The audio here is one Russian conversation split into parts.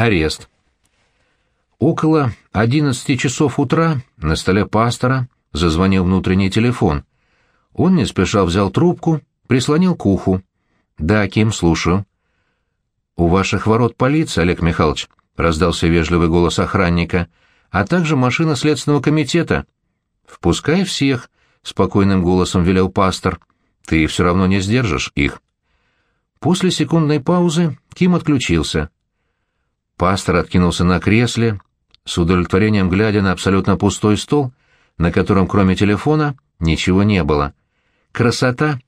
арест. Около одиннадцати часов утра на столе пастора зазвонил внутренний телефон. Он не спеша взял трубку, прислонил к уху. «Да, Ким, слушаю». «У ваших ворот полиция, Олег Михайлович», — раздался вежливый голос охранника, «а также машина следственного комитета». «Впускай всех», — спокойным голосом велел пастор. «Ты все равно не сдержишь их». После секундной паузы Ким отключился. Пастор откинулся на кресле, с удовлетворением глядя на абсолютно пустой стол, на котором кроме телефона ничего не было. Красота!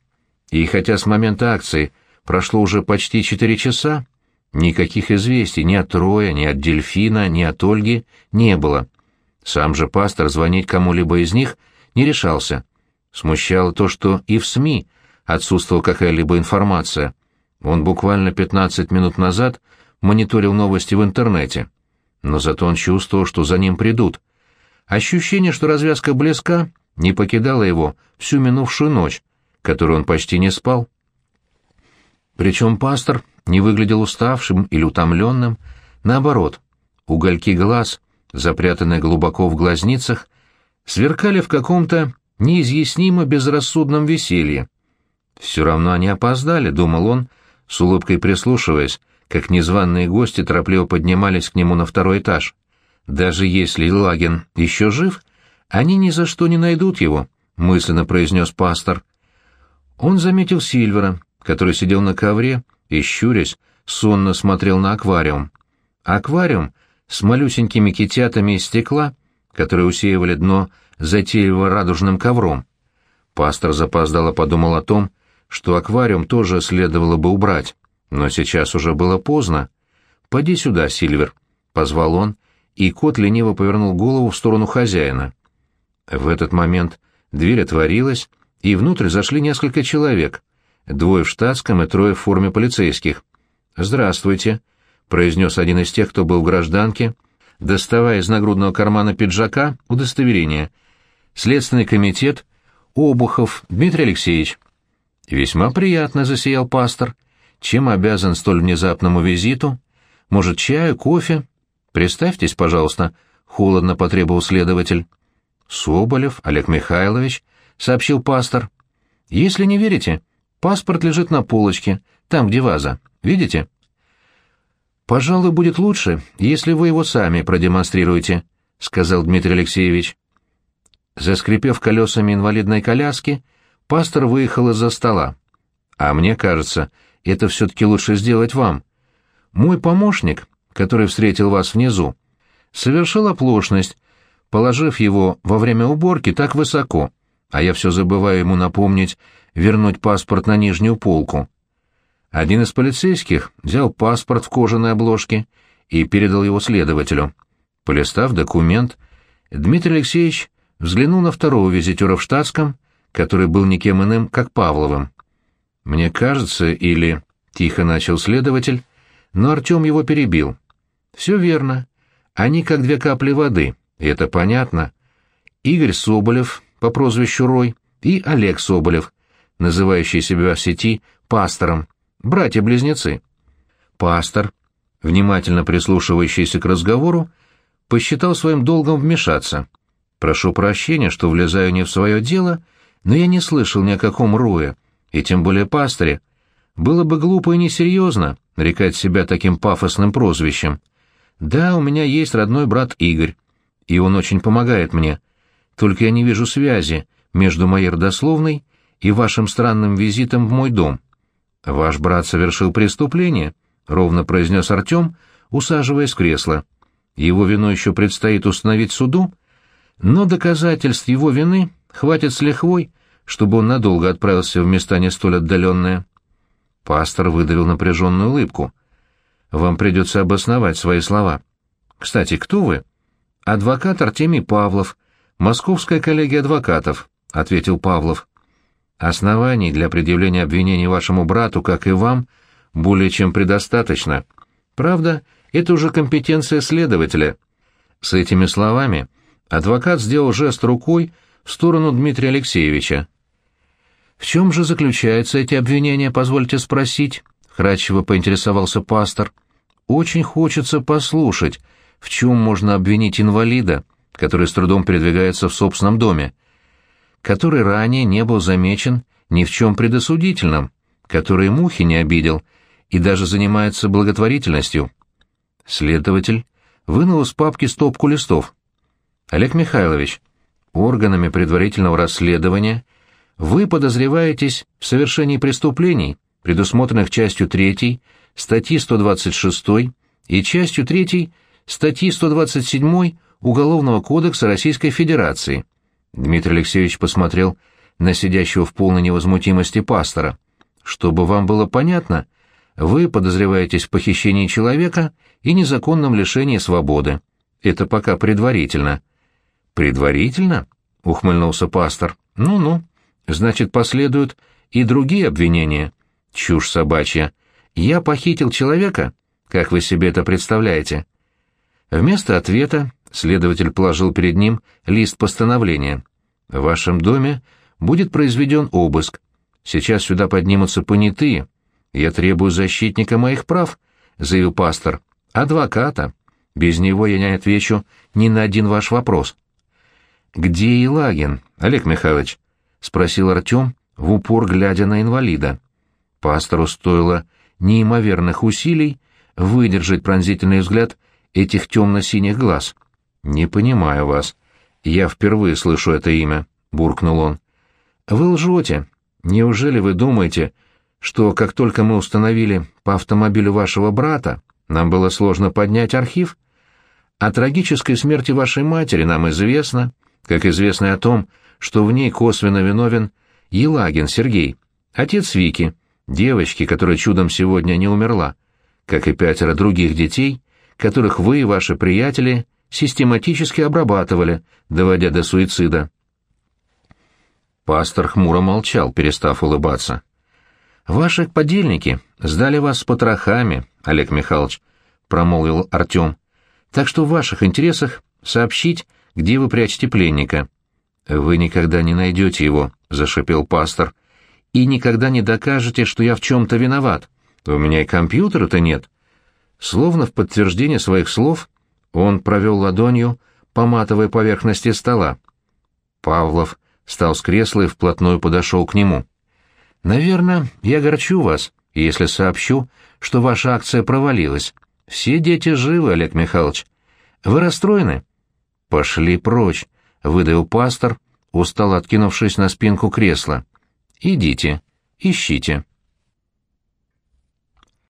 И хотя с момента акции прошло уже почти четыре часа, никаких известий ни от Троя, ни от Дельфина, ни от Ольги не было. Сам же пастор звонить кому-либо из них не решался. Смущало то, что и в СМИ отсутствовала какая-либо информация. Он буквально 15 минут назад мониторил новости в интернете но зато он чувствовал, что за ним придут. Ощущение, что развязка близка, не покидало его всю минувшую ночь, которую он почти не спал. Причем пастор не выглядел уставшим или утомленным, наоборот, угольки глаз, запрятанные глубоко в глазницах, сверкали в каком-то неизъяснимо безрассудном веселье. «Все равно они опоздали», — думал он, с улыбкой прислушиваясь, как незваные гости торопливо поднимались к нему на второй этаж. «Даже если Лагин еще жив, они ни за что не найдут его», — мысленно произнес пастор. Он заметил Сильвера, который сидел на ковре и, щурясь, сонно смотрел на аквариум. Аквариум с малюсенькими китятами из стекла, которые усеивали дно затейливо радужным ковром. Пастор запоздало подумал о том, что аквариум тоже следовало бы убрать. Но сейчас уже было поздно. «Поди сюда, Сильвер», — позвал он, и кот лениво повернул голову в сторону хозяина. В этот момент дверь отворилась, и внутрь зашли несколько человек, двое в штатском и трое в форме полицейских. «Здравствуйте», — произнес один из тех, кто был в гражданке, доставая из нагрудного кармана пиджака удостоверение. «Следственный комитет, Обухов Дмитрий Алексеевич». «Весьма приятно», — засиял пастор. Чем обязан столь внезапному визиту? Может, чаю, кофе? Представьтесь, пожалуйста, холодно потребовал следователь. Соболев Олег Михайлович, сообщил пастор. Если не верите, паспорт лежит на полочке, там, где ваза. Видите? Пожалуй, будет лучше, если вы его сами продемонстрируете, сказал Дмитрий Алексеевич. Заскрипев колесами инвалидной коляски, пастор выехал из-за стола. А мне кажется, это все-таки лучше сделать вам. Мой помощник, который встретил вас внизу, совершил оплошность, положив его во время уборки так высоко, а я все забываю ему напомнить вернуть паспорт на нижнюю полку. Один из полицейских взял паспорт в кожаной обложке и передал его следователю. Полистав документ, Дмитрий Алексеевич взглянул на второго визитера в штатском, который был никем иным, как Павловым. «Мне кажется, или...» — тихо начал следователь, но Артем его перебил. «Все верно. Они как две капли воды, и это понятно. Игорь Соболев по прозвищу Рой и Олег Соболев, называющий себя в сети пастором, братья-близнецы. Пастор, внимательно прислушивающийся к разговору, посчитал своим долгом вмешаться. «Прошу прощения, что влезаю не в свое дело, но я не слышал ни о каком Рое, и тем более пастыре. Было бы глупо и несерьезно рекать себя таким пафосным прозвищем. Да, у меня есть родной брат Игорь, и он очень помогает мне. Только я не вижу связи между моей родословной и вашим странным визитом в мой дом. Ваш брат совершил преступление, — ровно произнес Артем, усаживаясь в кресло. Его вину еще предстоит установить суду, но доказательств его вины хватит с лихвой, чтобы он надолго отправился в места не столь отдаленные. Пастор выдавил напряженную улыбку. «Вам придется обосновать свои слова. Кстати, кто вы?» «Адвокат Артемий Павлов, Московская коллегия адвокатов», — ответил Павлов. «Оснований для предъявления обвинений вашему брату, как и вам, более чем предостаточно. Правда, это уже компетенция следователя». С этими словами адвокат сделал жест рукой в сторону Дмитрия Алексеевича. «В чем же заключаются эти обвинения, позвольте спросить?» — вкратчиво поинтересовался пастор. очень хочется послушать, в чем можно обвинить инвалида, который с трудом передвигается в собственном доме, который ранее не был замечен ни в чем предосудительном, который мухи не обидел и даже занимается благотворительностью. Следователь вынул из папки стопку листов. Олег Михайлович, органами предварительного расследования вы подозреваетесь в совершении преступлений, предусмотренных частью 3 статьи 126 и частью 3 статьи 127 Уголовного кодекса Российской Федерации. Дмитрий Алексеевич посмотрел на сидящего в полной невозмутимости пастора. Чтобы вам было понятно, вы подозреваетесь в похищении человека и незаконном лишении свободы. Это пока предварительно. Предварительно? ухмыльнулся пастор. Ну-ну. Значит, последуют и другие обвинения. Чушь собачья. Я похитил человека? Как вы себе это представляете? Вместо ответа следователь положил перед ним лист постановления. В вашем доме будет произведен обыск. Сейчас сюда поднимутся понятые. Я требую защитника моих прав, заявил пастор. Адвоката. Без него я не отвечу ни на один ваш вопрос. Где Елагин, Олег Михайлович? спросил Артем, в упор глядя на инвалида. Пастору стоило неимоверных усилий выдержать пронзительный взгляд этих темно-синих глаз. «Не понимаю вас. Я впервые слышу это имя», — буркнул он. «Вы лжете. Неужели вы думаете, что как только мы установили по автомобилю вашего брата, нам было сложно поднять архив? О трагической смерти вашей матери нам известно, как известно о том, что в ней косвенно виновен Елагин Сергей, отец Вики, девочки, которая чудом сегодня не умерла, как и пятеро других детей, которых вы и ваши приятели систематически обрабатывали, доводя до суицида. Пастор хмуро молчал, перестав улыбаться. «Ваши подельники сдали вас с потрохами, Олег Михайлович», — промолвил Артем. «Так что в ваших интересах сообщить, где вы прячете пленника». «Вы никогда не найдете его», — зашипел пастор. «И никогда не докажете, что я в чем-то виноват. У меня и компьютера-то нет». Словно в подтверждение своих слов, он провел ладонью по матовой поверхности стола. Павлов встал с кресла и вплотную подошел к нему. «Наверное, я горчу вас, если сообщу, что ваша акция провалилась. Все дети живы, Олег Михайлович. Вы расстроены?» «Пошли прочь», — выдавил пастор, устало откинувшись на спинку кресла. «Идите, ищите».